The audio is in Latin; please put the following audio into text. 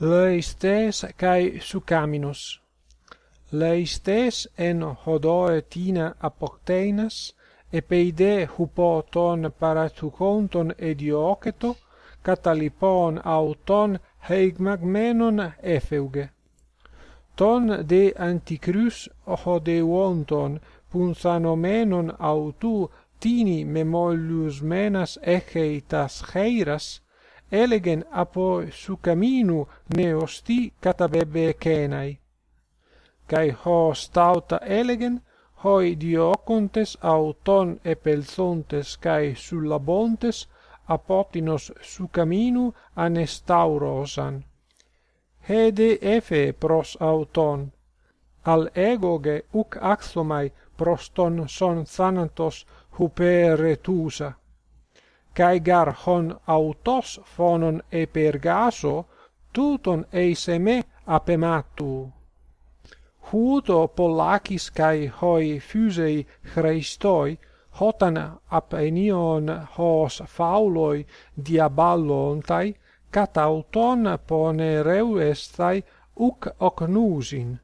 leistes kai sucaminus. Leistes en hodoe tina apokteinas e peide hupoton paratukonton edioketo katalipon auton heigmagmenon efeuge. Ton de anticrus hodeuonton punthanomenon autu tini memollus menas echeitas heiras elegen apo su caminu ne osti catabebe cenai. Cai ho stauta elegen, hoi diocontes auton epelzontes cae sullabontes apotinos su caminu anestaurosan. Hede efe pros auton. Al egoge uc axomai proston son thanatos huperetusa kai gar hon autos phonon e pergaso tuton eiseme apematu. huto Pollacis kai hoi fusei Christoi hotan apenion hos fauloi diaballontai catauton ponereu estai uk ocnusin